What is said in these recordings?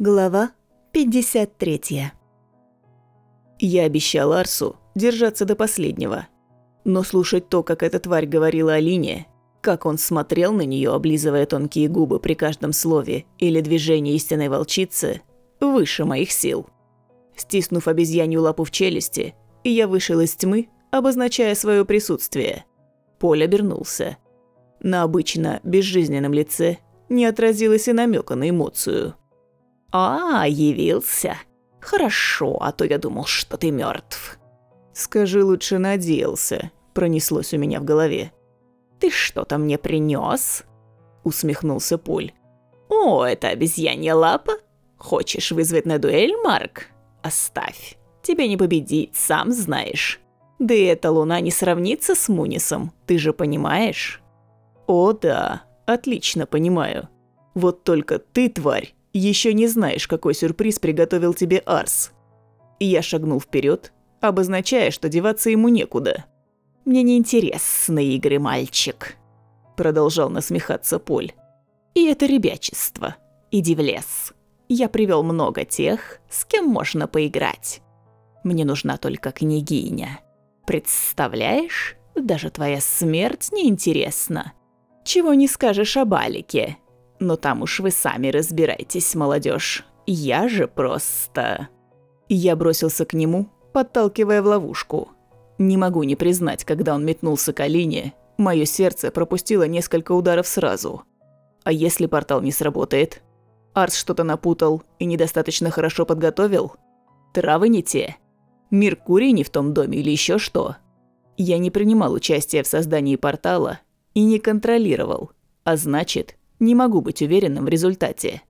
Глава 53 Я обещал Арсу держаться до последнего. Но слушать то, как эта тварь говорила Алине, как он смотрел на нее, облизывая тонкие губы при каждом слове или движении истинной волчицы, выше моих сил. Стиснув обезьянью лапу в челюсти, я вышел из тьмы, обозначая свое присутствие. Поль обернулся. На обычно безжизненном лице не отразилось и намека на эмоцию – «А, явился. Хорошо, а то я думал, что ты мертв. «Скажи лучше, надеялся», – пронеслось у меня в голове. «Ты что-то мне принес? усмехнулся Поль. «О, это обезьянья лапа? Хочешь вызвать на дуэль, Марк? Оставь. Тебе не победить, сам знаешь. Да и эта луна не сравнится с Мунисом, ты же понимаешь?» «О да, отлично понимаю. Вот только ты, тварь, еще не знаешь, какой сюрприз приготовил тебе Арс. Я шагнул вперед, обозначая, что деваться ему некуда. «Мне не интересны игры, мальчик», – продолжал насмехаться Поль. «И это ребячество. Иди в лес. Я привел много тех, с кем можно поиграть. Мне нужна только княгиня. Представляешь, даже твоя смерть неинтересна. Чего не скажешь об Алике, но там уж вы сами разбирайтесь, молодежь. Я же просто...» Я бросился к нему, подталкивая в ловушку. Не могу не признать, когда он метнулся к Алине, мое сердце пропустило несколько ударов сразу. А если портал не сработает? Арс что-то напутал и недостаточно хорошо подготовил? Травы не те? Меркурий не в том доме или еще что? Я не принимал участия в создании портала и не контролировал, а значит, не могу быть уверенным в результате.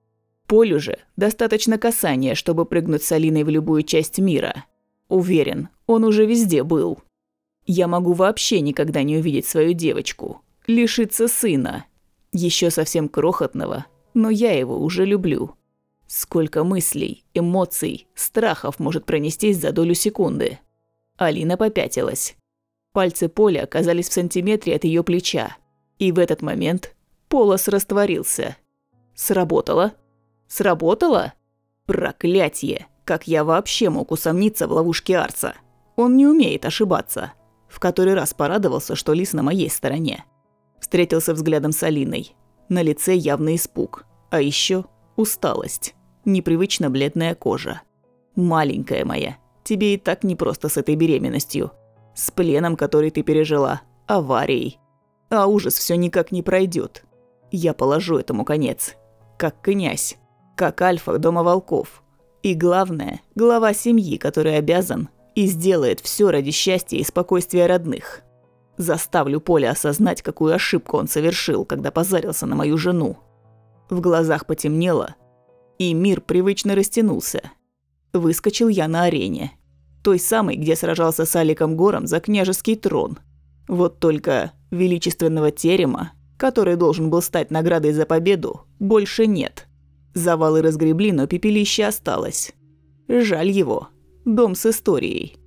Полю же достаточно касания, чтобы прыгнуть с Алиной в любую часть мира. Уверен, он уже везде был. Я могу вообще никогда не увидеть свою девочку, лишиться сына. Еще совсем крохотного, но я его уже люблю. Сколько мыслей, эмоций, страхов может пронестись за долю секунды. Алина попятилась. Пальцы Поля оказались в сантиметре от ее плеча. И в этот момент Полос растворился. Сработало? Сработало? Проклятье! Как я вообще мог усомниться в ловушке Арца? Он не умеет ошибаться. В который раз порадовался, что Лис на моей стороне. Встретился взглядом с Алиной. На лице явный испуг. А еще усталость. Непривычно бледная кожа. Маленькая моя, тебе и так непросто с этой беременностью. С пленом, который ты пережила. Аварией. А ужас все никак не пройдет. Я положу этому конец. Как князь. Как альфа дома волков. И главное, глава семьи, который обязан и сделает все ради счастья и спокойствия родных. Заставлю Поля осознать, какую ошибку он совершил, когда позарился на мою жену. В глазах потемнело, и мир привычно растянулся. Выскочил я на арене. Той самой, где сражался с Аликом Гором за княжеский трон. Вот только величественного терема который должен был стать наградой за победу, больше нет. Завалы разгребли, но пепелище осталось. Жаль его. Дом с историей.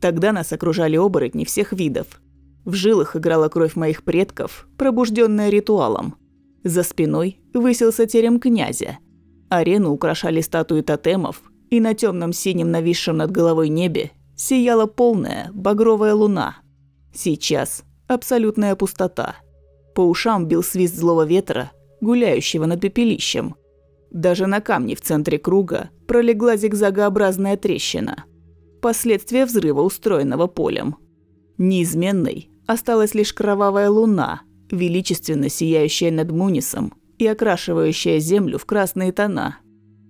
Тогда нас окружали оборотни всех видов. В жилах играла кровь моих предков, пробужденная ритуалом. За спиной высился терем князя. Арену украшали статуи тотемов, и на темном синем нависшем над головой небе сияла полная багровая луна. Сейчас абсолютная пустота – по ушам бил свист злого ветра, гуляющего над пепелищем. Даже на камне в центре круга пролегла зигзагообразная трещина. Последствия взрыва, устроенного полем. Неизменной осталась лишь кровавая луна, величественно сияющая над Мунисом и окрашивающая землю в красные тона.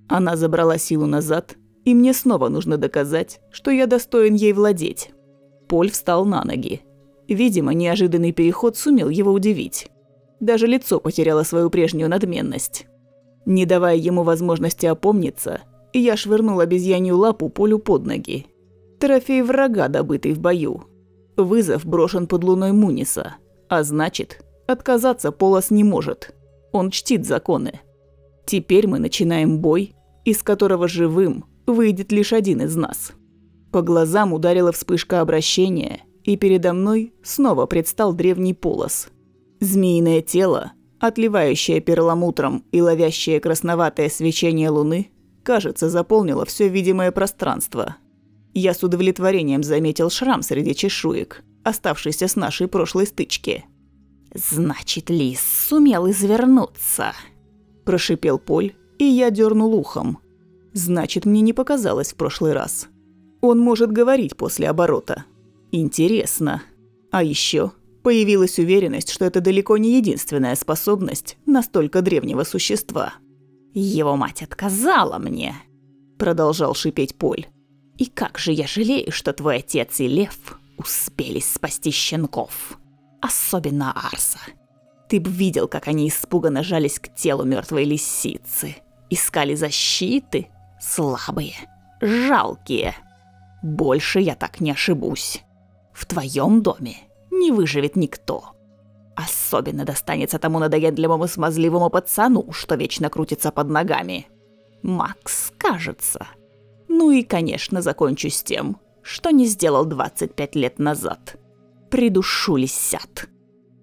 Она забрала силу назад, и мне снова нужно доказать, что я достоин ей владеть. Поль встал на ноги. Видимо, неожиданный переход сумел его удивить. Даже лицо потеряло свою прежнюю надменность. Не давая ему возможности опомниться, я швырнул обезьянью лапу Полю под ноги. Трофей врага, добытый в бою. Вызов брошен под луной Муниса. А значит, отказаться Полос не может. Он чтит законы. Теперь мы начинаем бой, из которого живым выйдет лишь один из нас. По глазам ударила вспышка обращения – и передо мной снова предстал древний полос. Змеиное тело, отливающее перламутром и ловящее красноватое свечение луны, кажется, заполнила все видимое пространство. Я с удовлетворением заметил шрам среди чешуек, оставшийся с нашей прошлой стычки. «Значит, лис сумел извернуться», – прошипел Поль, и я дернул ухом. «Значит, мне не показалось в прошлый раз. Он может говорить после оборота. Интересно. А еще появилась уверенность, что это далеко не единственная способность настолько древнего существа. «Его мать отказала мне», – продолжал шипеть Поль. «И как же я жалею, что твой отец и Лев успели спасти щенков» особенно Арса. Ты б видел, как они испуганно жались к телу мертвой лисицы. Искали защиты. Слабые. Жалкие. Больше я так не ошибусь. В твоем доме не выживет никто. Особенно достанется тому надоедливому смазливому пацану, что вечно крутится под ногами. Макс, кажется. Ну и, конечно, закончу с тем, что не сделал 25 лет назад придушу лисят.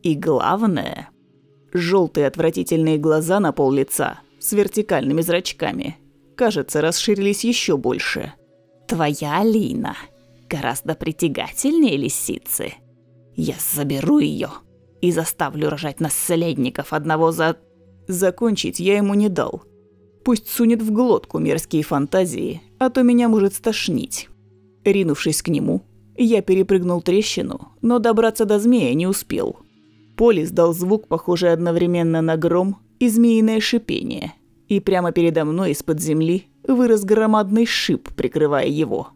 И главное, желтые отвратительные глаза на пол лица с вертикальными зрачками, кажется, расширились еще больше. Твоя Алина гораздо притягательнее лисицы. Я заберу ее и заставлю рожать наследников одного за... Закончить я ему не дал. Пусть сунет в глотку мерзкие фантазии, а то меня может стошнить. Ринувшись к нему, я перепрыгнул трещину, но добраться до змея не успел. Поле издал звук, похожий одновременно на гром и змеиное шипение, и прямо передо мной из-под земли вырос громадный шип, прикрывая его.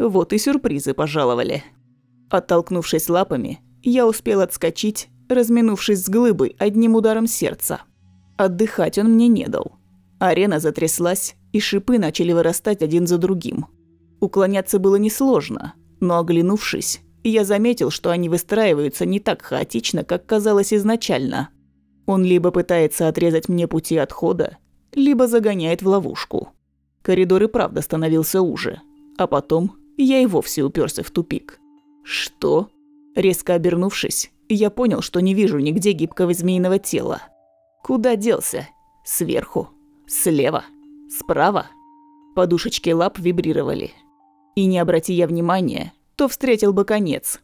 Вот и сюрпризы пожаловали. Оттолкнувшись лапами, я успел отскочить, разминувшись с глыбой одним ударом сердца. Отдыхать он мне не дал. Арена затряслась, и шипы начали вырастать один за другим. Уклоняться было несложно, но оглянувшись, я заметил, что они выстраиваются не так хаотично, как казалось изначально. Он либо пытается отрезать мне пути отхода, либо загоняет в ловушку. Коридор и правда становился уже, а потом я и вовсе уперся в тупик. Что? Резко обернувшись, я понял, что не вижу нигде гибкого змеиного тела. Куда делся? Сверху? Слева? Справа? Подушечки лап вибрировали, и не обрати я внимания, то встретил бы конец.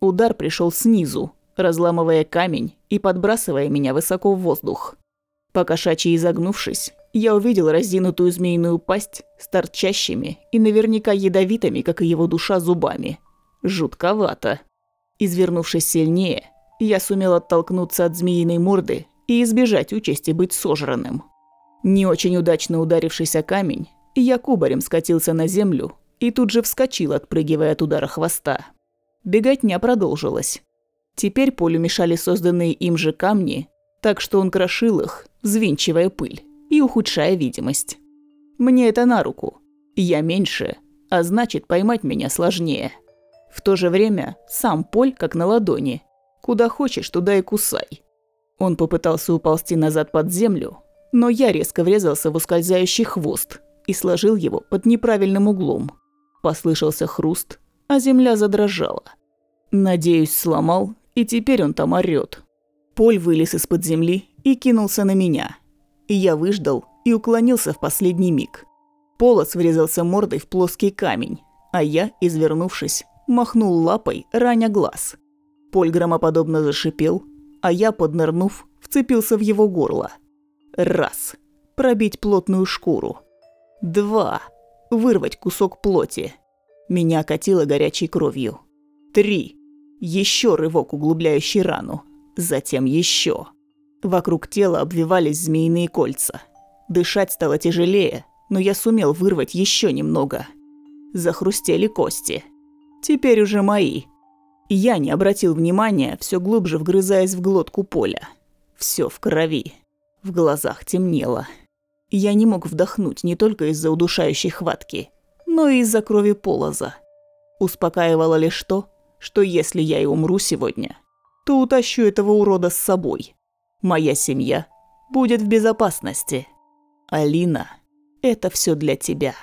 Удар пришел снизу, разламывая камень и подбрасывая меня высоко в воздух. Покошачьи изогнувшись, я увидел разинутую змеиную пасть с торчащими и наверняка ядовитыми, как и его душа, зубами. Жутковато. Извернувшись сильнее, я сумел оттолкнуться от змеиной морды и избежать участи быть сожранным. Не очень удачно ударившийся камень, я кубарем скатился на землю и тут же вскочил, отпрыгивая от удара хвоста. Беготня продолжилась. Теперь Полю мешали созданные им же камни, так что он крошил их, взвинчивая пыль и ухудшая видимость. Мне это на руку. Я меньше, а значит поймать меня сложнее. В то же время сам Поль как на ладони. Куда хочешь, туда и кусай. Он попытался уползти назад под землю, но я резко врезался в ускользающий хвост и сложил его под неправильным углом. Послышался хруст, а земля задрожала. Надеюсь, сломал, и теперь он там орёт. Поль вылез из-под земли и кинулся на меня. Я выждал и уклонился в последний миг. Полос врезался мордой в плоский камень, а я, извернувшись, махнул лапой, раня глаз. Поль громоподобно зашипел, а я, поднырнув, вцепился в его горло. Раз. Пробить плотную шкуру. Два вырвать кусок плоти. Меня окатило горячей кровью. Три. Еще рывок, углубляющий рану. Затем еще. Вокруг тела обвивались змеиные кольца. Дышать стало тяжелее, но я сумел вырвать еще немного. Захрустели кости. Теперь уже мои. Я не обратил внимания, все глубже вгрызаясь в глотку поля. Все в крови. В глазах темнело. Я не мог вдохнуть не только из-за удушающей хватки, но и из-за крови полоза. Успокаивало лишь то, что если я и умру сегодня, то утащу этого урода с собой. Моя семья будет в безопасности. Алина, это все для тебя.